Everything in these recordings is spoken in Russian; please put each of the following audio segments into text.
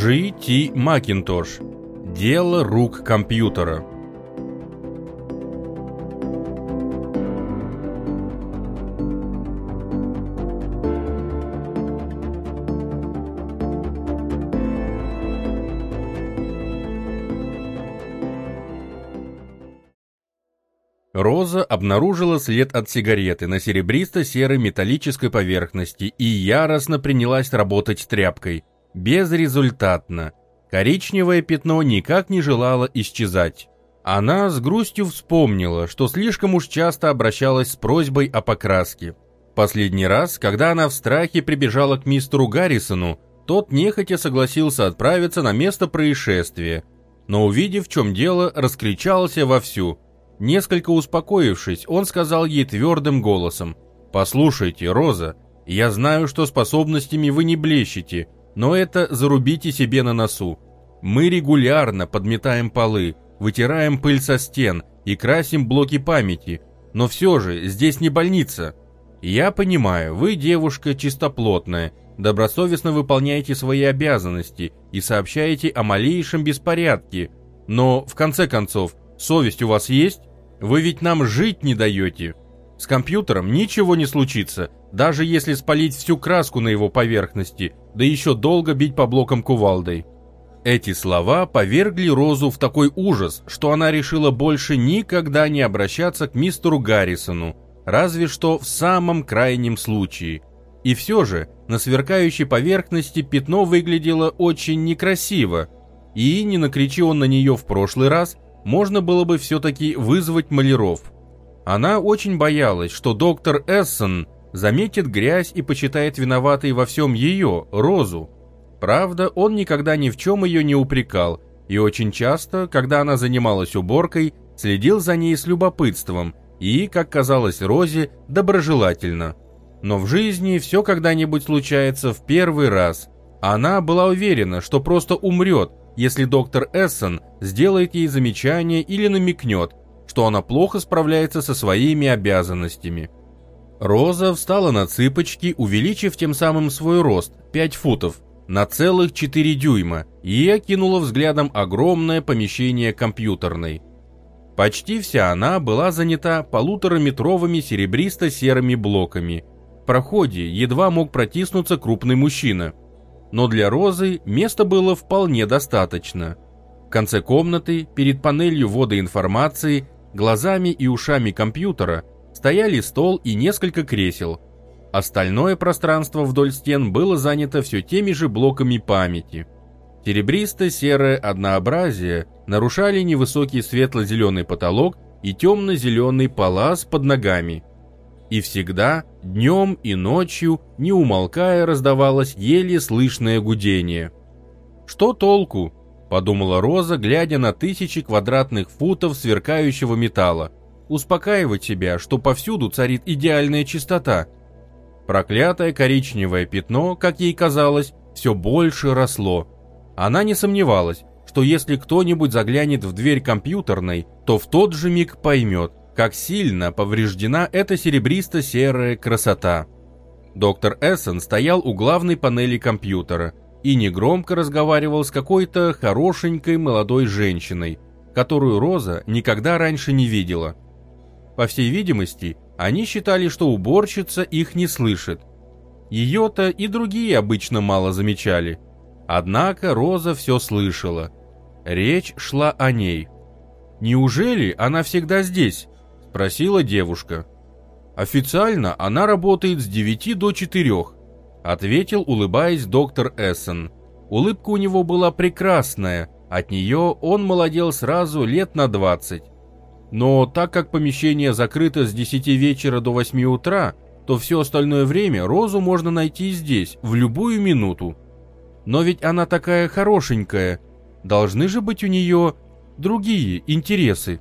Ти Макинтош. Дело рук компьютера. Роза обнаружила след от сигареты на серебристо-серой металлической поверхности и яростно принялась работать тряпкой. Безрезультатно. Коричневое пятно никак не желало исчезать. Она с грустью вспомнила, что слишком уж часто обращалась с просьбой о покраске. Последний раз, когда она в страхе прибежала к мистеру Гаррисону, тот нехотя согласился отправиться на место происшествия, но увидев, в чем дело, раскричался вовсю – Несколько успокоившись, он сказал ей твердым голосом, «Послушайте, Роза, я знаю, что способностями вы не блещете, но это зарубите себе на носу. Мы регулярно подметаем полы, вытираем пыль со стен и красим блоки памяти, но все же здесь не больница. Я понимаю, вы девушка чистоплотная, добросовестно выполняете свои обязанности и сообщаете о малейшем беспорядке, но, в конце концов, совесть у вас есть? Вы ведь нам жить не даете. С компьютером ничего не случится, даже если спалить всю краску на его поверхности, да еще долго бить по блокам кувалдой. Эти слова повергли Розу в такой ужас, что она решила больше никогда не обращаться к мистеру Гаррисону, разве что в самом крайнем случае. И все же на сверкающей поверхности пятно выглядело очень некрасиво, и не накричи он на нее в прошлый раз – можно было бы все-таки вызвать маляров. Она очень боялась, что доктор Эссон заметит грязь и почитает виноватой во всем ее, Розу. Правда, он никогда ни в чем ее не упрекал, и очень часто, когда она занималась уборкой, следил за ней с любопытством и, как казалось Розе, доброжелательно. Но в жизни все когда-нибудь случается в первый раз. Она была уверена, что просто умрет, если доктор Эссон сделает ей замечание или намекнет, что она плохо справляется со своими обязанностями. Роза встала на цыпочки, увеличив тем самым свой рост 5 футов на целых 4 дюйма и окинула взглядом огромное помещение компьютерной. Почти вся она была занята полутораметровыми серебристо-серыми блоками. В проходе едва мог протиснуться крупный мужчина – но для Розы места было вполне достаточно. В конце комнаты, перед панелью ввода информации, глазами и ушами компьютера стояли стол и несколько кресел. Остальное пространство вдоль стен было занято все теми же блоками памяти. Серебристо-серое однообразие нарушали невысокий светло-зеленый потолок и темно-зеленый палас под ногами – и всегда, днем и ночью, не умолкая, раздавалось еле слышное гудение. «Что толку?» – подумала Роза, глядя на тысячи квадратных футов сверкающего металла. «Успокаивать себя, что повсюду царит идеальная чистота». Проклятое коричневое пятно, как ей казалось, все больше росло. Она не сомневалась, что если кто-нибудь заглянет в дверь компьютерной, то в тот же миг поймет, как сильно повреждена эта серебристо-серая красота. Доктор Эссен стоял у главной панели компьютера и негромко разговаривал с какой-то хорошенькой молодой женщиной, которую Роза никогда раньше не видела. По всей видимости, они считали, что уборщица их не слышит. Ее-то и другие обычно мало замечали. Однако Роза все слышала. Речь шла о ней. Неужели она всегда здесь? – спросила девушка. «Официально она работает с 9 до 4», – ответил, улыбаясь доктор Эссен. Улыбка у него была прекрасная, от нее он молодел сразу лет на 20. Но так как помещение закрыто с 10 вечера до 8 утра, то все остальное время Розу можно найти здесь, в любую минуту. Но ведь она такая хорошенькая, должны же быть у нее другие интересы.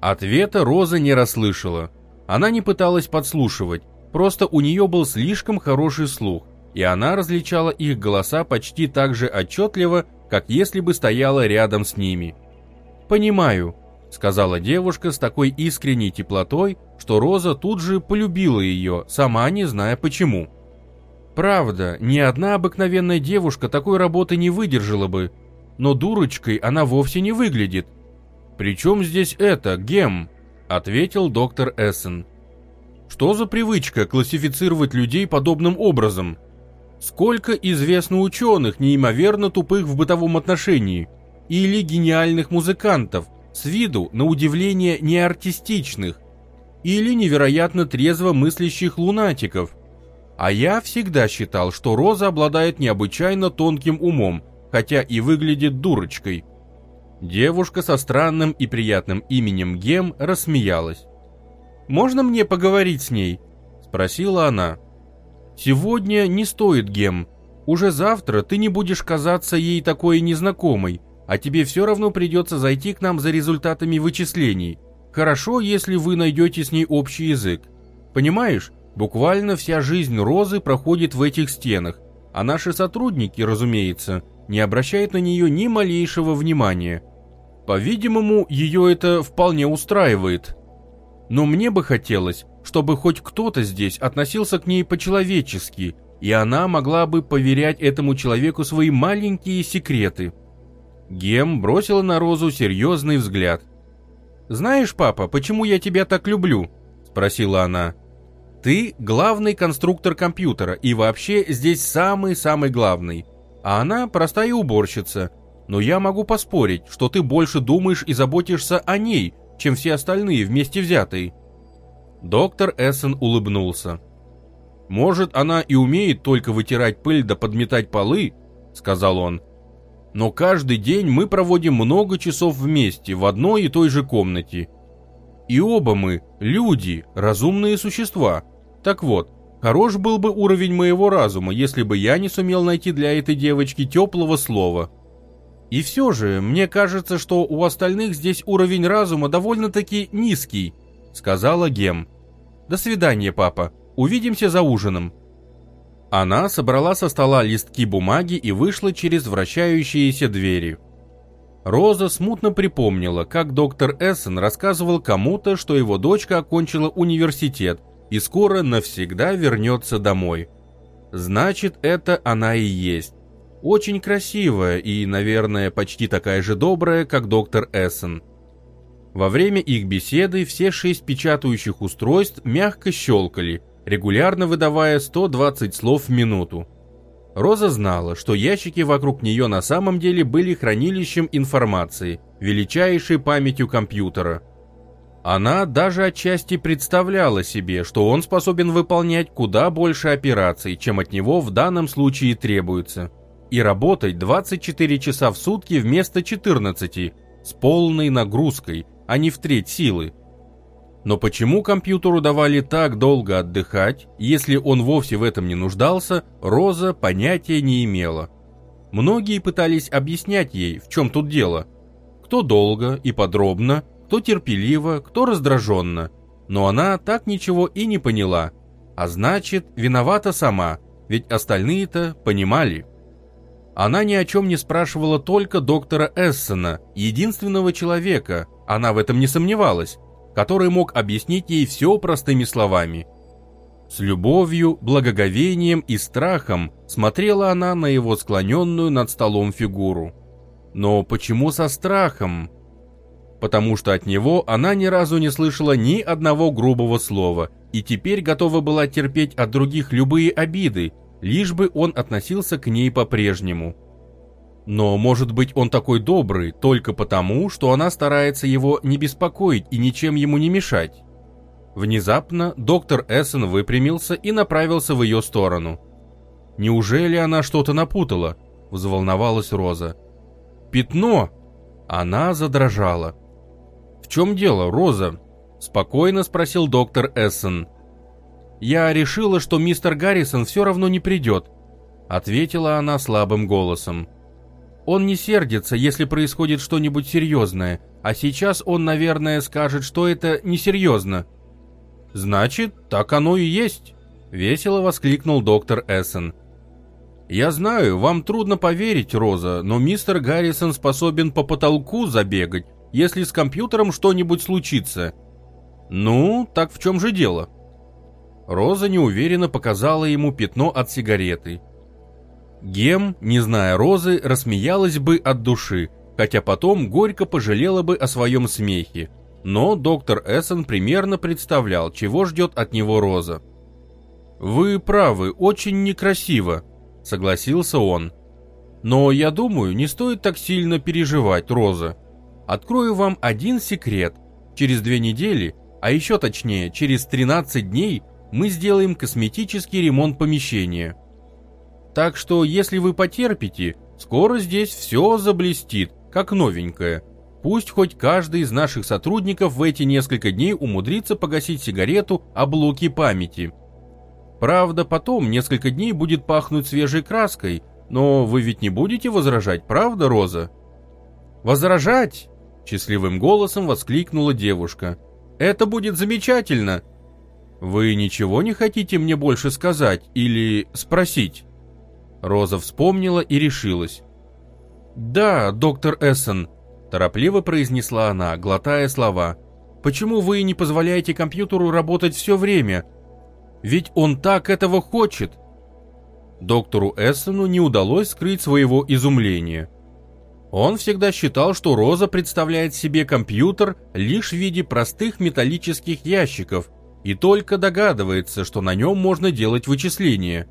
Ответа Роза не расслышала. Она не пыталась подслушивать, просто у нее был слишком хороший слух, и она различала их голоса почти так же отчетливо, как если бы стояла рядом с ними. «Понимаю», — сказала девушка с такой искренней теплотой, что Роза тут же полюбила ее, сама не зная почему. Правда, ни одна обыкновенная девушка такой работы не выдержала бы, но дурочкой она вовсе не выглядит. «Причем здесь это, гем?» – ответил доктор Эссен. «Что за привычка классифицировать людей подобным образом? Сколько известно ученых, неимоверно тупых в бытовом отношении, или гениальных музыкантов, с виду, на удивление, неартистичных, или невероятно трезво мыслящих лунатиков. А я всегда считал, что Роза обладает необычайно тонким умом, хотя и выглядит дурочкой. Девушка со странным и приятным именем Гем рассмеялась. «Можно мне поговорить с ней?» – спросила она. «Сегодня не стоит, Гем. Уже завтра ты не будешь казаться ей такой незнакомой, а тебе все равно придется зайти к нам за результатами вычислений. Хорошо, если вы найдете с ней общий язык. Понимаешь, буквально вся жизнь Розы проходит в этих стенах, а наши сотрудники, разумеется, не обращают на нее ни малейшего внимания. По-видимому, ее это вполне устраивает. Но мне бы хотелось, чтобы хоть кто-то здесь относился к ней по-человечески, и она могла бы поверять этому человеку свои маленькие секреты. Гем бросила на Розу серьезный взгляд. «Знаешь, папа, почему я тебя так люблю?» – спросила она. «Ты главный конструктор компьютера и вообще здесь самый-самый главный а она простая уборщица. Но я могу поспорить, что ты больше думаешь и заботишься о ней, чем все остальные вместе взятые». Доктор Эссен улыбнулся. «Может, она и умеет только вытирать пыль да подметать полы», — сказал он. «Но каждый день мы проводим много часов вместе в одной и той же комнате. И оба мы — люди, разумные существа. Так вот, Хорош был бы уровень моего разума, если бы я не сумел найти для этой девочки теплого слова. И все же, мне кажется, что у остальных здесь уровень разума довольно-таки низкий, сказала Гем. До свидания, папа. Увидимся за ужином. Она собрала со стола листки бумаги и вышла через вращающиеся двери. Роза смутно припомнила, как доктор Эссен рассказывал кому-то, что его дочка окончила университет и скоро навсегда вернется домой. Значит, это она и есть. Очень красивая и, наверное, почти такая же добрая, как доктор Эссен. Во время их беседы все шесть печатающих устройств мягко щелкали, регулярно выдавая 120 слов в минуту. Роза знала, что ящики вокруг нее на самом деле были хранилищем информации, величайшей памятью компьютера – она даже отчасти представляла себе, что он способен выполнять куда больше операций, чем от него в данном случае требуется, и работать 24 часа в сутки вместо 14, с полной нагрузкой, а не в треть силы. Но почему компьютеру давали так долго отдыхать, если он вовсе в этом не нуждался, Роза понятия не имела. Многие пытались объяснять ей, в чем тут дело. Кто долго и подробно, кто терпеливо, кто раздраженно. Но она так ничего и не поняла. А значит, виновата сама, ведь остальные-то понимали. Она ни о чем не спрашивала только доктора Эссена, единственного человека, она в этом не сомневалась, который мог объяснить ей все простыми словами. С любовью, благоговением и страхом смотрела она на его склоненную над столом фигуру. Но почему со страхом? потому что от него она ни разу не слышала ни одного грубого слова и теперь готова была терпеть от других любые обиды, лишь бы он относился к ней по-прежнему. Но, может быть, он такой добрый только потому, что она старается его не беспокоить и ничем ему не мешать. Внезапно доктор Эссен выпрямился и направился в ее сторону. «Неужели она что-то напутала?» – взволновалась Роза. «Пятно!» Она задрожала. «В чем дело, Роза?» – спокойно спросил доктор Эссен. «Я решила, что мистер Гаррисон все равно не придет», – ответила она слабым голосом. «Он не сердится, если происходит что-нибудь серьезное, а сейчас он, наверное, скажет, что это несерьезно». «Значит, так оно и есть», – весело воскликнул доктор Эссен. «Я знаю, вам трудно поверить, Роза, но мистер Гаррисон способен по потолку забегать, если с компьютером что-нибудь случится. Ну, так в чем же дело? Роза неуверенно показала ему пятно от сигареты. Гем, не зная Розы, рассмеялась бы от души, хотя потом горько пожалела бы о своем смехе. Но доктор Эссен примерно представлял, чего ждет от него Роза. «Вы правы, очень некрасиво», — согласился он. «Но я думаю, не стоит так сильно переживать, Роза. Открою вам один секрет. Через две недели, а еще точнее, через 13 дней, мы сделаем косметический ремонт помещения. Так что, если вы потерпите, скоро здесь все заблестит, как новенькое. Пусть хоть каждый из наших сотрудников в эти несколько дней умудрится погасить сигарету о блоке памяти. Правда, потом несколько дней будет пахнуть свежей краской, но вы ведь не будете возражать, правда, Роза? Возражать? Счастливым голосом воскликнула девушка. Это будет замечательно. Вы ничего не хотите мне больше сказать или спросить? Роза вспомнила и решилась. «Да, доктор Эссен», – торопливо произнесла она, глотая слова. «Почему вы не позволяете компьютеру работать все время? Ведь он так этого хочет!» Доктору Эссену не удалось скрыть своего изумления. Он всегда считал, что Роза представляет себе компьютер лишь в виде простых металлических ящиков и только догадывается, что на нем можно делать вычисления.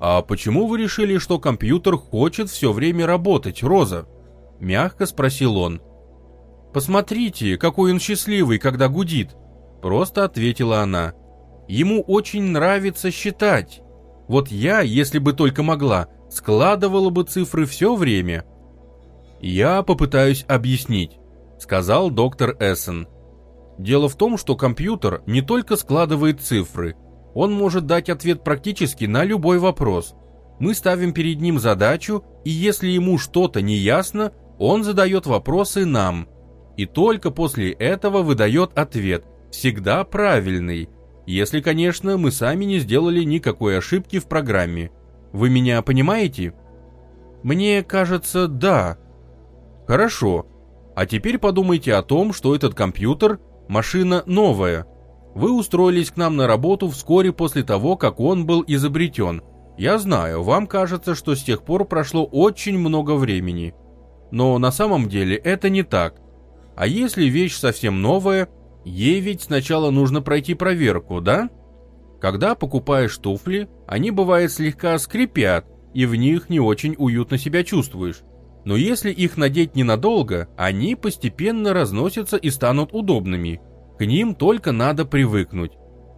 «А почему вы решили, что компьютер хочет все время работать, Роза?» – мягко спросил он. «Посмотрите, какой он счастливый, когда гудит», – просто ответила она. «Ему очень нравится считать. Вот я, если бы только могла, складывала бы цифры все время». «Я попытаюсь объяснить», – сказал доктор Эссен. «Дело в том, что компьютер не только складывает цифры – он может дать ответ практически на любой вопрос. Мы ставим перед ним задачу, и если ему что-то не ясно, он задает вопросы нам. И только после этого выдает ответ, всегда правильный, если, конечно, мы сами не сделали никакой ошибки в программе. Вы меня понимаете? Мне кажется, да. Хорошо. А теперь подумайте о том, что этот компьютер – машина новая – вы устроились к нам на работу вскоре после того, как он был изобретен. Я знаю, вам кажется, что с тех пор прошло очень много времени. Но на самом деле это не так. А если вещь совсем новая, ей ведь сначала нужно пройти проверку, да? Когда покупаешь туфли, они бывает слегка скрипят, и в них не очень уютно себя чувствуешь. Но если их надеть ненадолго, они постепенно разносятся и станут удобными – к ним только надо привыкнуть.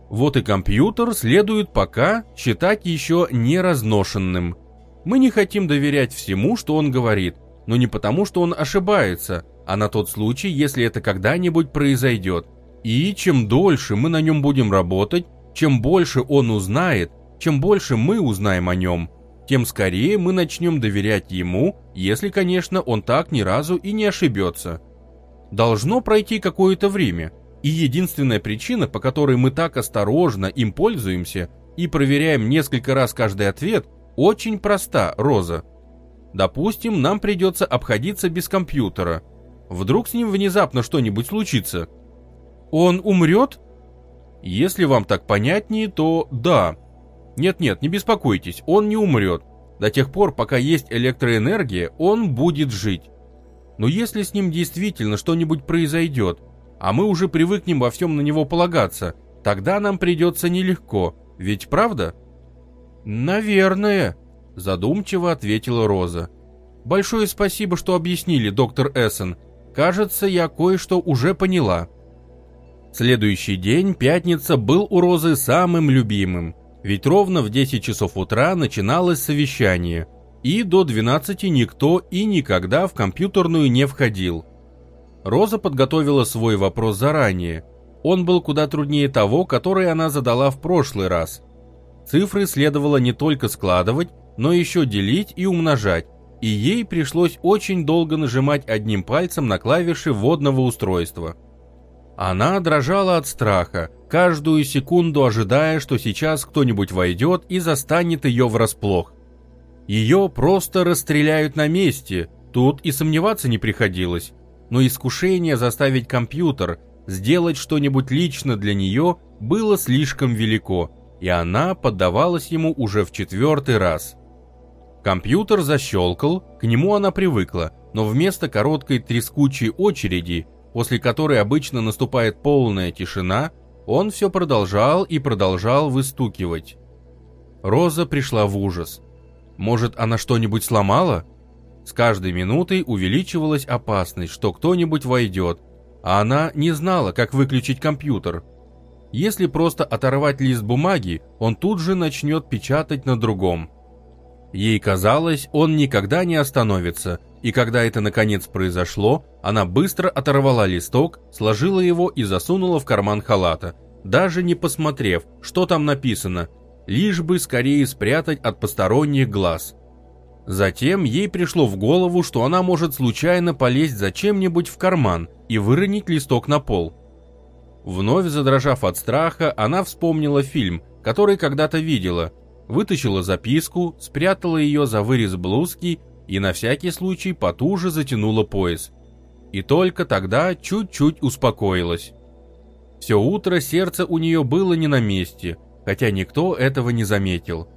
Вот и компьютер следует пока считать еще не разношенным. Мы не хотим доверять всему, что он говорит, но не потому, что он ошибается, а на тот случай, если это когда-нибудь произойдет. И чем дольше мы на нем будем работать, чем больше он узнает, чем больше мы узнаем о нем, тем скорее мы начнем доверять ему, если, конечно, он так ни разу и не ошибется. Должно пройти какое-то время, и единственная причина, по которой мы так осторожно им пользуемся и проверяем несколько раз каждый ответ, очень проста, Роза. Допустим, нам придется обходиться без компьютера. Вдруг с ним внезапно что-нибудь случится? Он умрет? Если вам так понятнее, то да. Нет-нет, не беспокойтесь, он не умрет. До тех пор, пока есть электроэнергия, он будет жить. Но если с ним действительно что-нибудь произойдет, а мы уже привыкнем во всем на него полагаться, тогда нам придется нелегко, ведь правда? Наверное, задумчиво ответила Роза. Большое спасибо, что объяснили, доктор Эссен. Кажется, я кое-что уже поняла. Следующий день, пятница, был у Розы самым любимым. Ведь ровно в 10 часов утра начиналось совещание, и до 12 никто и никогда в компьютерную не входил. Роза подготовила свой вопрос заранее. Он был куда труднее того, который она задала в прошлый раз. Цифры следовало не только складывать, но еще делить и умножать, и ей пришлось очень долго нажимать одним пальцем на клавиши вводного устройства. Она дрожала от страха, каждую секунду ожидая, что сейчас кто-нибудь войдет и застанет ее врасплох. Ее просто расстреляют на месте, тут и сомневаться не приходилось но искушение заставить компьютер сделать что-нибудь лично для нее было слишком велико, и она поддавалась ему уже в четвертый раз. Компьютер защелкал, к нему она привыкла, но вместо короткой трескучей очереди, после которой обычно наступает полная тишина, он все продолжал и продолжал выстукивать. Роза пришла в ужас. Может, она что-нибудь сломала? С каждой минутой увеличивалась опасность, что кто-нибудь войдет, а она не знала, как выключить компьютер. Если просто оторвать лист бумаги, он тут же начнет печатать на другом. Ей казалось, он никогда не остановится, и когда это наконец произошло, она быстро оторвала листок, сложила его и засунула в карман халата, даже не посмотрев, что там написано, лишь бы скорее спрятать от посторонних глаз. Затем ей пришло в голову, что она может случайно полезть за чем-нибудь в карман и выронить листок на пол. Вновь задрожав от страха, она вспомнила фильм, который когда-то видела, вытащила записку, спрятала ее за вырез блузки и на всякий случай потуже затянула пояс. И только тогда чуть-чуть успокоилась. Все утро сердце у нее было не на месте, хотя никто этого не заметил.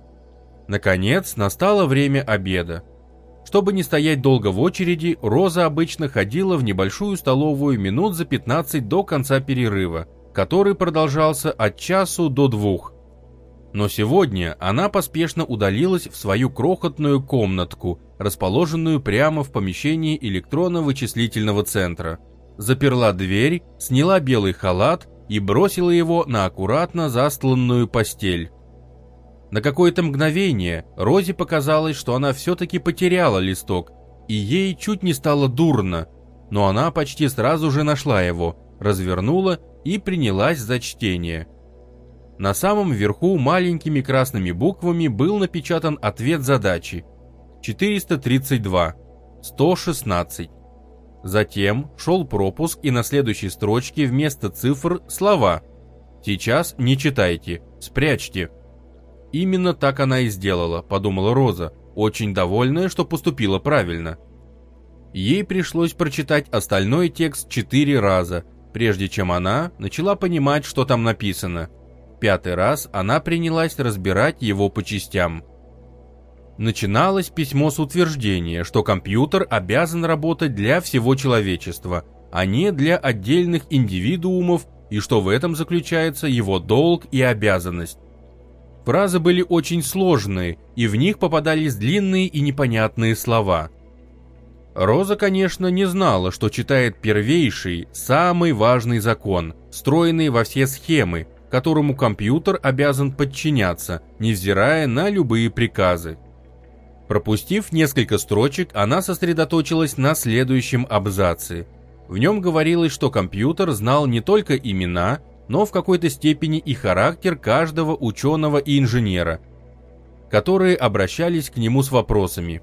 Наконец, настало время обеда. Чтобы не стоять долго в очереди, Роза обычно ходила в небольшую столовую минут за 15 до конца перерыва, который продолжался от часу до двух. Но сегодня она поспешно удалилась в свою крохотную комнатку, расположенную прямо в помещении электронно-вычислительного центра. Заперла дверь, сняла белый халат и бросила его на аккуратно застланную постель. На какое-то мгновение Розе показалось, что она все-таки потеряла листок, и ей чуть не стало дурно, но она почти сразу же нашла его, развернула и принялась за чтение. На самом верху маленькими красными буквами был напечатан ответ задачи 432, 116. Затем шел пропуск и на следующей строчке вместо цифр слова «Сейчас не читайте, спрячьте». Именно так она и сделала, подумала Роза, очень довольная, что поступила правильно. Ей пришлось прочитать остальной текст четыре раза, прежде чем она начала понимать, что там написано. Пятый раз она принялась разбирать его по частям. Начиналось письмо с утверждения, что компьютер обязан работать для всего человечества, а не для отдельных индивидуумов, и что в этом заключается его долг и обязанность. Фразы были очень сложные, и в них попадались длинные и непонятные слова. Роза, конечно, не знала, что читает первейший, самый важный закон, встроенный во все схемы, которому компьютер обязан подчиняться, невзирая на любые приказы. Пропустив несколько строчек, она сосредоточилась на следующем абзаце. В нем говорилось, что компьютер знал не только имена, но в какой-то степени и характер каждого ученого и инженера, которые обращались к нему с вопросами.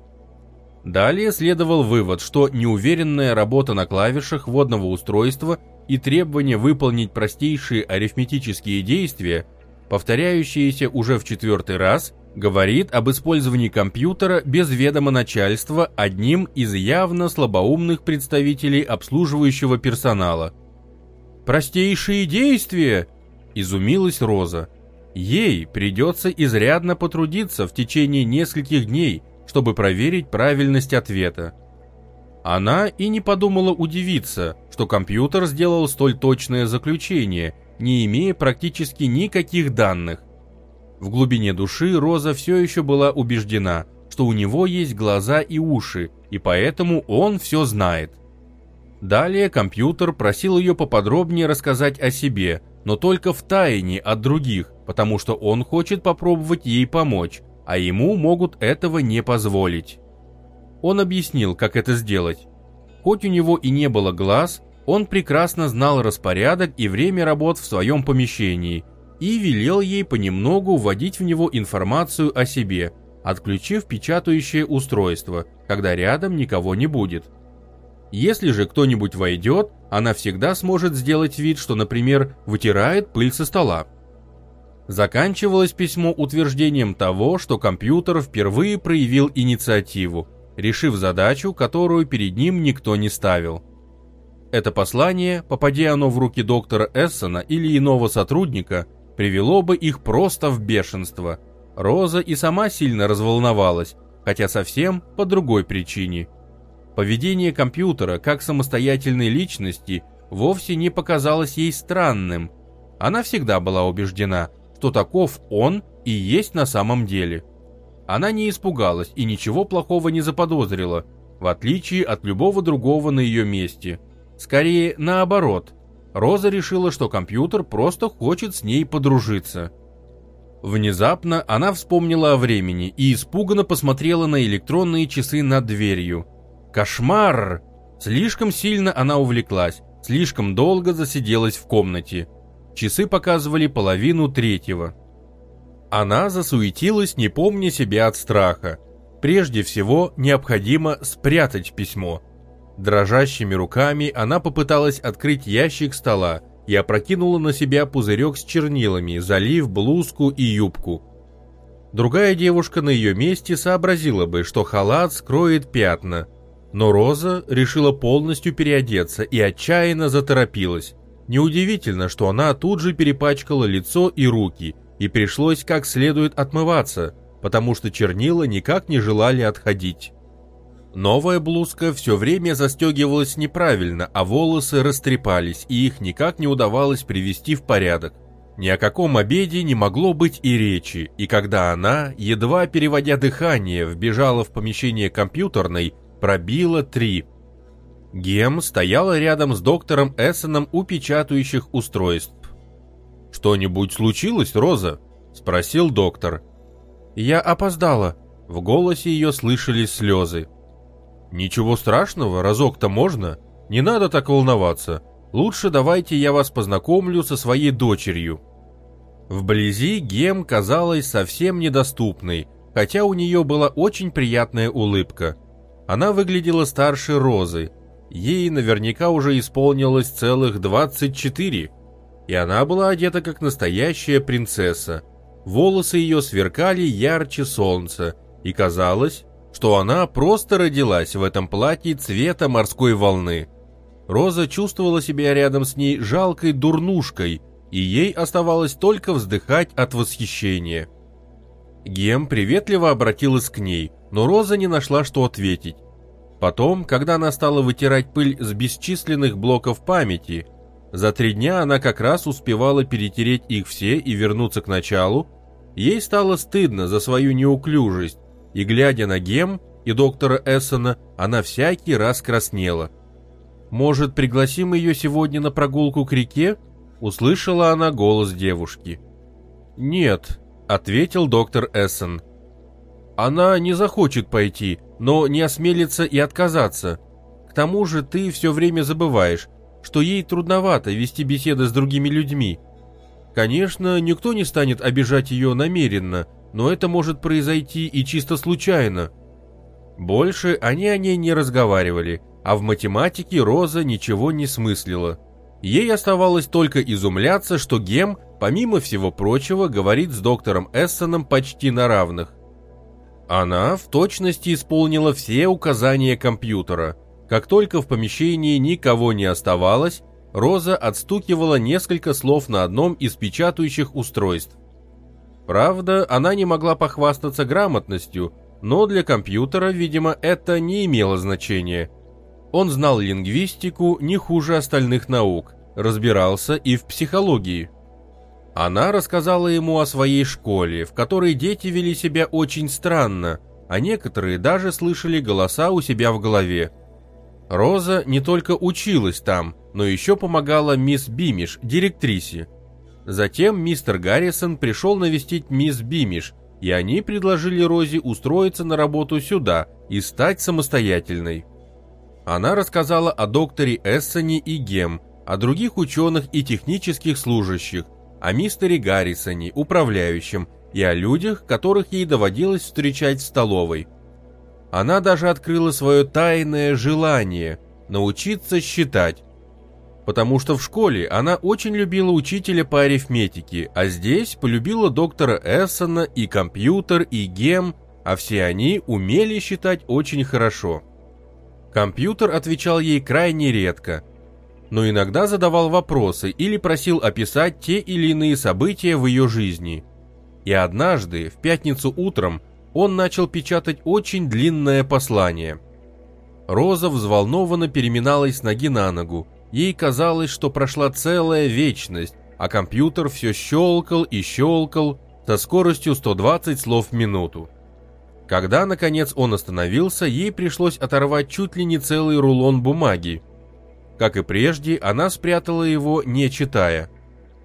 Далее следовал вывод, что неуверенная работа на клавишах вводного устройства и требование выполнить простейшие арифметические действия, повторяющиеся уже в четвертый раз, говорит об использовании компьютера без ведома начальства одним из явно слабоумных представителей обслуживающего персонала – «Простейшие действия!» – изумилась Роза. Ей придется изрядно потрудиться в течение нескольких дней, чтобы проверить правильность ответа. Она и не подумала удивиться, что компьютер сделал столь точное заключение, не имея практически никаких данных. В глубине души Роза все еще была убеждена, что у него есть глаза и уши, и поэтому он все знает. Далее компьютер просил ее поподробнее рассказать о себе, но только в тайне от других, потому что он хочет попробовать ей помочь, а ему могут этого не позволить. Он объяснил, как это сделать. Хоть у него и не было глаз, он прекрасно знал распорядок и время работ в своем помещении и велел ей понемногу вводить в него информацию о себе, отключив печатающее устройство, когда рядом никого не будет. Если же кто-нибудь войдет, она всегда сможет сделать вид, что, например, вытирает пыль со стола. Заканчивалось письмо утверждением того, что компьютер впервые проявил инициативу, решив задачу, которую перед ним никто не ставил. Это послание, попадя оно в руки доктора Эссона или иного сотрудника, привело бы их просто в бешенство. Роза и сама сильно разволновалась, хотя совсем по другой причине. Поведение компьютера как самостоятельной личности вовсе не показалось ей странным. Она всегда была убеждена, что таков он и есть на самом деле. Она не испугалась и ничего плохого не заподозрила, в отличие от любого другого на ее месте – Скорее, наоборот. Роза решила, что компьютер просто хочет с ней подружиться. Внезапно она вспомнила о времени и испуганно посмотрела на электронные часы над дверью. Кошмар! Слишком сильно она увлеклась, слишком долго засиделась в комнате. Часы показывали половину третьего. Она засуетилась, не помня себя от страха. Прежде всего, необходимо спрятать письмо – Дрожащими руками она попыталась открыть ящик стола и опрокинула на себя пузырек с чернилами, залив блузку и юбку. Другая девушка на ее месте сообразила бы, что халат скроет пятна, но Роза решила полностью переодеться и отчаянно заторопилась. Неудивительно, что она тут же перепачкала лицо и руки, и пришлось как следует отмываться, потому что чернила никак не желали отходить. Новая блузка все время застегивалась неправильно, а волосы растрепались, и их никак не удавалось привести в порядок. Ни о каком обеде не могло быть и речи, и когда она, едва переводя дыхание, вбежала в помещение компьютерной, пробила три. Гем стояла рядом с доктором Эссеном у печатающих устройств. «Что-нибудь случилось, Роза?» – спросил доктор. «Я опоздала». В голосе ее слышались слезы. «Ничего страшного, разок-то можно. Не надо так волноваться. Лучше давайте я вас познакомлю со своей дочерью». Вблизи Гем казалась совсем недоступной, хотя у нее была очень приятная улыбка. Она выглядела старше Розы. Ей наверняка уже исполнилось целых 24, и она была одета как настоящая принцесса. Волосы ее сверкали ярче солнца, и казалось, что она просто родилась в этом платье цвета морской волны. Роза чувствовала себя рядом с ней жалкой дурнушкой, и ей оставалось только вздыхать от восхищения. Гем приветливо обратилась к ней, но Роза не нашла, что ответить. Потом, когда она стала вытирать пыль с бесчисленных блоков памяти, за три дня она как раз успевала перетереть их все и вернуться к началу, ей стало стыдно за свою неуклюжесть, и, глядя на Гем и доктора Эссена, она всякий раз краснела. «Может, пригласим ее сегодня на прогулку к реке?» Услышала она голос девушки. «Нет», — ответил доктор Эссен. «Она не захочет пойти, но не осмелится и отказаться. К тому же ты все время забываешь, что ей трудновато вести беседы с другими людьми. Конечно, никто не станет обижать ее намеренно, но это может произойти и чисто случайно. Больше они о ней не разговаривали, а в математике Роза ничего не смыслила. Ей оставалось только изумляться, что Гем, помимо всего прочего, говорит с доктором Эссоном почти на равных. Она в точности исполнила все указания компьютера. Как только в помещении никого не оставалось, Роза отстукивала несколько слов на одном из печатающих устройств. Правда, она не могла похвастаться грамотностью, но для компьютера, видимо, это не имело значения. Он знал лингвистику не хуже остальных наук, разбирался и в психологии. Она рассказала ему о своей школе, в которой дети вели себя очень странно, а некоторые даже слышали голоса у себя в голове. Роза не только училась там, но еще помогала мисс Бимиш, директрисе, Затем мистер Гаррисон пришел навестить мисс Бимиш, и они предложили Розе устроиться на работу сюда и стать самостоятельной. Она рассказала о докторе Эссоне и Гем, о других ученых и технических служащих, о мистере Гаррисоне, управляющем, и о людях, которых ей доводилось встречать в столовой. Она даже открыла свое тайное желание – научиться считать, потому что в школе она очень любила учителя по арифметике, а здесь полюбила доктора Эссона и компьютер, и гем, а все они умели считать очень хорошо. Компьютер отвечал ей крайне редко. Но иногда задавал вопросы или просил описать те или иные события в ее жизни. И однажды, в пятницу утром, он начал печатать очень длинное послание. Роза взволнованно переминалась с ноги на ногу. Ей казалось, что прошла целая вечность, а компьютер все щелкал и щелкал со скоростью 120 слов в минуту. Когда, наконец, он остановился, ей пришлось оторвать чуть ли не целый рулон бумаги. Как и прежде, она спрятала его, не читая.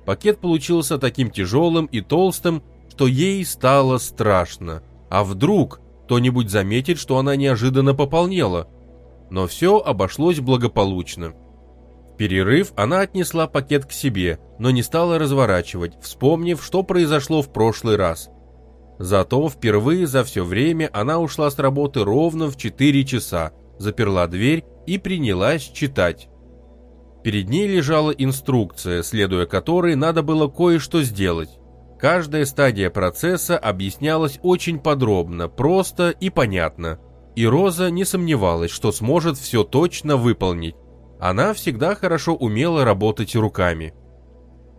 Пакет получился таким тяжелым и толстым, что ей стало страшно. А вдруг кто-нибудь заметит, что она неожиданно пополнела? Но все обошлось благополучно. В перерыв она отнесла пакет к себе, но не стала разворачивать, вспомнив, что произошло в прошлый раз. Зато впервые за все время она ушла с работы ровно в 4 часа, заперла дверь и принялась читать. Перед ней лежала инструкция, следуя которой надо было кое-что сделать. Каждая стадия процесса объяснялась очень подробно, просто и понятно. И Роза не сомневалась, что сможет все точно выполнить. Она всегда хорошо умела работать руками.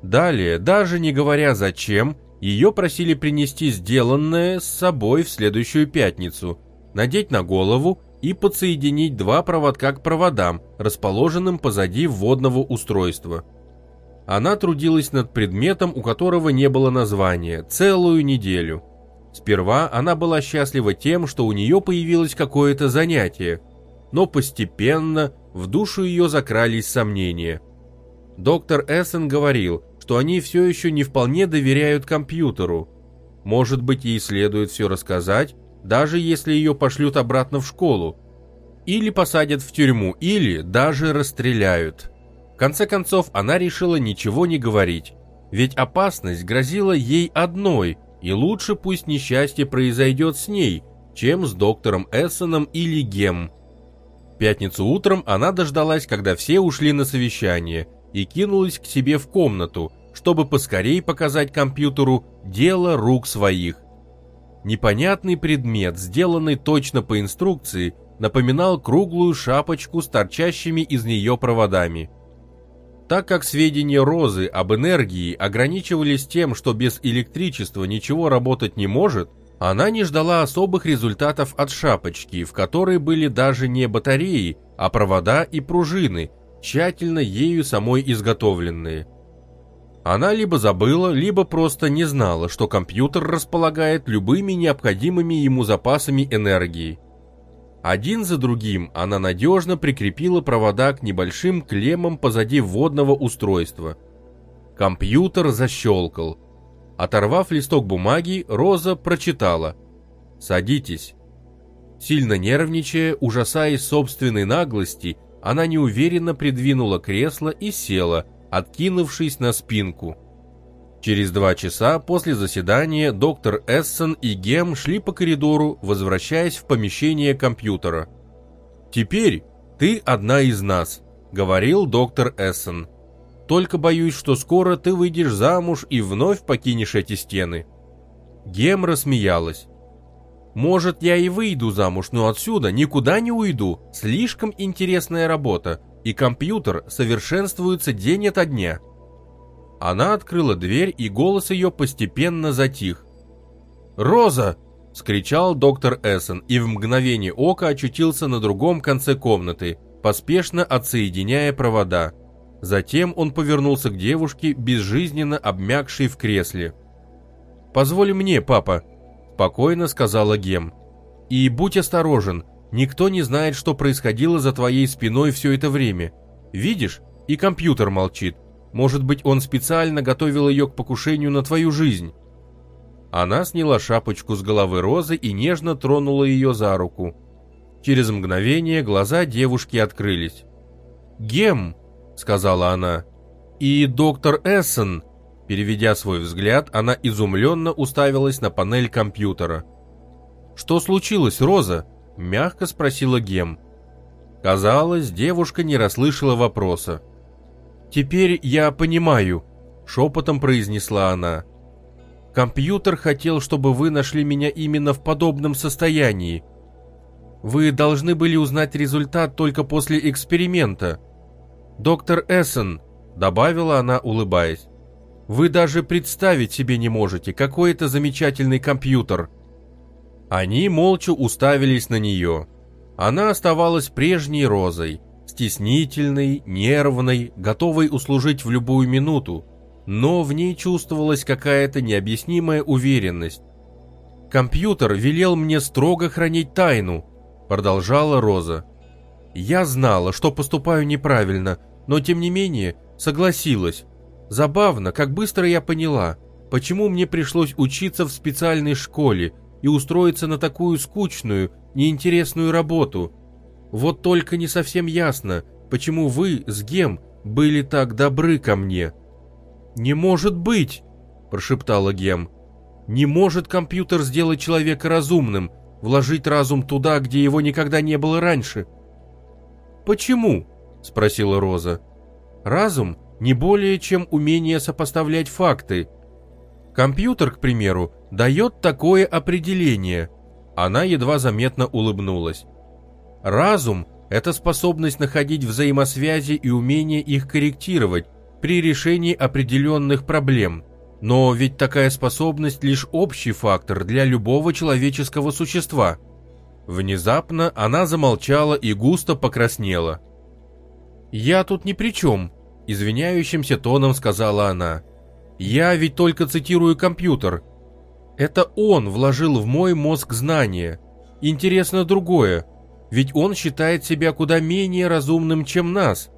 Далее, даже не говоря зачем, ее просили принести сделанное с собой в следующую пятницу, надеть на голову и подсоединить два проводка к проводам, расположенным позади вводного устройства. Она трудилась над предметом, у которого не было названия, целую неделю. Сперва она была счастлива тем, что у нее появилось какое-то занятие, но постепенно в душу ее закрались сомнения. Доктор Эссен говорил, что они все еще не вполне доверяют компьютеру. Может быть, ей следует все рассказать, даже если ее пошлют обратно в школу. Или посадят в тюрьму, или даже расстреляют. В конце концов, она решила ничего не говорить. Ведь опасность грозила ей одной, и лучше пусть несчастье произойдет с ней, чем с доктором Эссеном или Гем. В пятницу утром она дождалась, когда все ушли на совещание, и кинулась к себе в комнату, чтобы поскорей показать компьютеру дело рук своих. Непонятный предмет, сделанный точно по инструкции, напоминал круглую шапочку с торчащими из нее проводами. Так как сведения Розы об энергии ограничивались тем, что без электричества ничего работать не может, она не ждала особых результатов от шапочки, в которой были даже не батареи, а провода и пружины, тщательно ею самой изготовленные. Она либо забыла, либо просто не знала, что компьютер располагает любыми необходимыми ему запасами энергии. Один за другим она надежно прикрепила провода к небольшим клеммам позади вводного устройства. Компьютер защелкал. Оторвав листок бумаги, Роза прочитала «Садитесь». Сильно нервничая, ужасаясь собственной наглости, она неуверенно придвинула кресло и села – откинувшись на спинку. Через два часа после заседания доктор Эссен и Гем шли по коридору, возвращаясь в помещение компьютера. «Теперь ты одна из нас», — говорил доктор Эссен. «Только боюсь, что скоро ты выйдешь замуж и вновь покинешь эти стены». Гем рассмеялась. «Может, я и выйду замуж, но отсюда никуда не уйду. Слишком интересная работа и компьютер совершенствуется день ото дня. Она открыла дверь, и голос ее постепенно затих. «Роза!» – скричал доктор Эссен и в мгновение ока очутился на другом конце комнаты, поспешно отсоединяя провода. Затем он повернулся к девушке, безжизненно обмякшей в кресле. «Позволь мне, папа», – спокойно сказала Гем. «И будь осторожен, Никто не знает, что происходило за твоей спиной все это время. Видишь, и компьютер молчит. Может быть, он специально готовил ее к покушению на твою жизнь. Она сняла шапочку с головы Розы и нежно тронула ее за руку. Через мгновение глаза девушки открылись. «Гем», — сказала она, — «и доктор Эссен». Переведя свой взгляд, она изумленно уставилась на панель компьютера. «Что случилось, Роза?» Мягко спросила Гем. Казалось, девушка не расслышала вопроса. «Теперь я понимаю», — шепотом произнесла она. «Компьютер хотел, чтобы вы нашли меня именно в подобном состоянии. Вы должны были узнать результат только после эксперимента. «Доктор Эссен», — добавила она, улыбаясь, «вы даже представить себе не можете, какой это замечательный компьютер». Они молча уставились на нее. Она оставалась прежней розой, стеснительной, нервной, готовой услужить в любую минуту, но в ней чувствовалась какая-то необъяснимая уверенность. «Компьютер велел мне строго хранить тайну», — продолжала Роза. «Я знала, что поступаю неправильно, но тем не менее согласилась. Забавно, как быстро я поняла, почему мне пришлось учиться в специальной школе и устроиться на такую скучную, неинтересную работу. Вот только не совсем ясно, почему вы с Гем были так добры ко мне». «Не может быть!» – прошептала Гем. «Не может компьютер сделать человека разумным, вложить разум туда, где его никогда не было раньше». «Почему?» – спросила Роза. «Разум не более чем умение сопоставлять факты. Компьютер, к примеру, дает такое определение». Она едва заметно улыбнулась. «Разум – это способность находить взаимосвязи и умение их корректировать, при решении определенных проблем. Но ведь такая способность лишь общий фактор для любого человеческого существа. Внезапно она замолчала и густо покраснела. «Я тут ни при чем», – извиняющимся тоном сказала она. «Я ведь только цитирую компьютер. Это он вложил в мой мозг знания. Интересно другое, ведь он считает себя куда менее разумным, чем нас.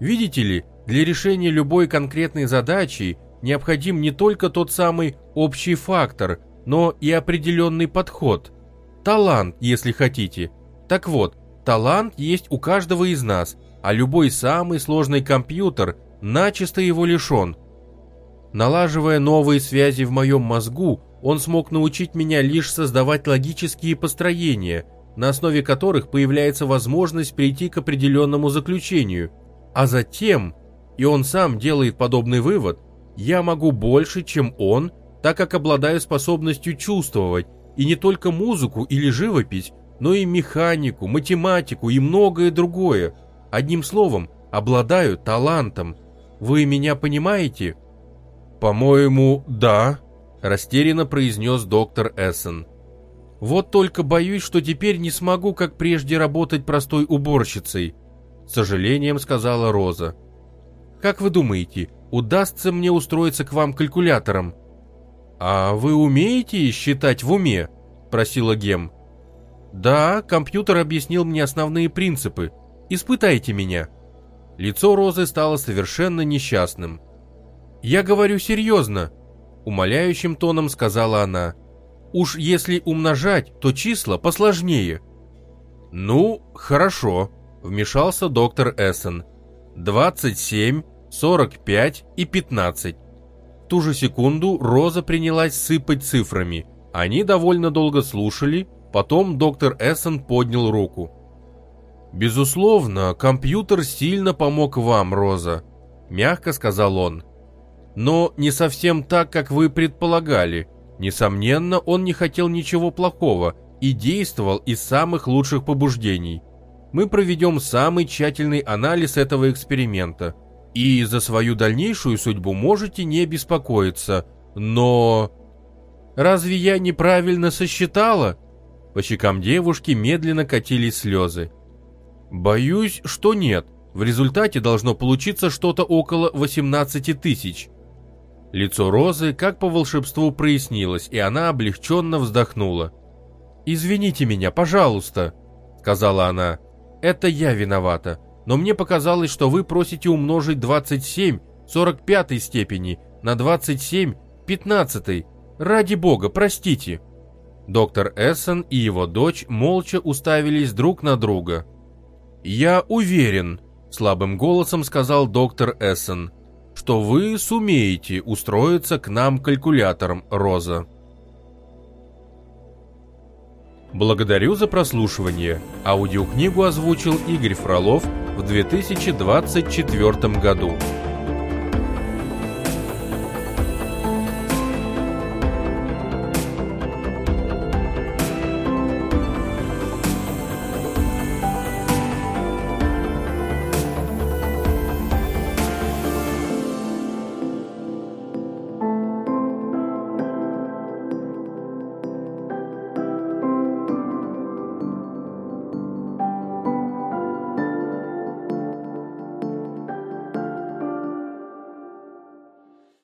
Видите ли, для решения любой конкретной задачи необходим не только тот самый общий фактор, но и определенный подход. Талант, если хотите. Так вот, талант есть у каждого из нас, а любой самый сложный компьютер начисто его лишен. Налаживая новые связи в моем мозгу, он смог научить меня лишь создавать логические построения, на основе которых появляется возможность прийти к определенному заключению, а затем и он сам делает подобный вывод, я могу больше, чем он, так как обладаю способностью чувствовать, и не только музыку или живопись, но и механику, математику и многое другое. Одним словом, обладаю талантом. Вы меня понимаете? По-моему, да, растерянно произнес доктор Эссен. Вот только боюсь, что теперь не смогу, как прежде, работать простой уборщицей, с сожалением сказала Роза. Как вы думаете, удастся мне устроиться к вам калькулятором?» «А вы умеете считать в уме?» – просила Гем. «Да, компьютер объяснил мне основные принципы. Испытайте меня». Лицо Розы стало совершенно несчастным. «Я говорю серьезно», – умоляющим тоном сказала она. «Уж если умножать, то числа посложнее». «Ну, хорошо», – вмешался доктор Эссен. 27, 45 и 15. В ту же секунду Роза принялась сыпать цифрами. Они довольно долго слушали, потом доктор Эссен поднял руку. «Безусловно, компьютер сильно помог вам, Роза», – мягко сказал он. «Но не совсем так, как вы предполагали. Несомненно, он не хотел ничего плохого и действовал из самых лучших побуждений мы проведем самый тщательный анализ этого эксперимента. И за свою дальнейшую судьбу можете не беспокоиться. Но... Разве я неправильно сосчитала? По щекам девушки медленно катились слезы. Боюсь, что нет. В результате должно получиться что-то около 18 тысяч. Лицо Розы как по волшебству прояснилось, и она облегченно вздохнула. «Извините меня, пожалуйста», — сказала она. Это я виновата, но мне показалось, что вы просите умножить 27 45 степени на 27 15. Ради бога, простите. Доктор Эссен и его дочь молча уставились друг на друга. «Я уверен», — слабым голосом сказал доктор Эссен, «что вы сумеете устроиться к нам калькулятором, Роза». Благодарю за прослушивание. Аудиокнигу озвучил Игорь Фролов в 2024 году.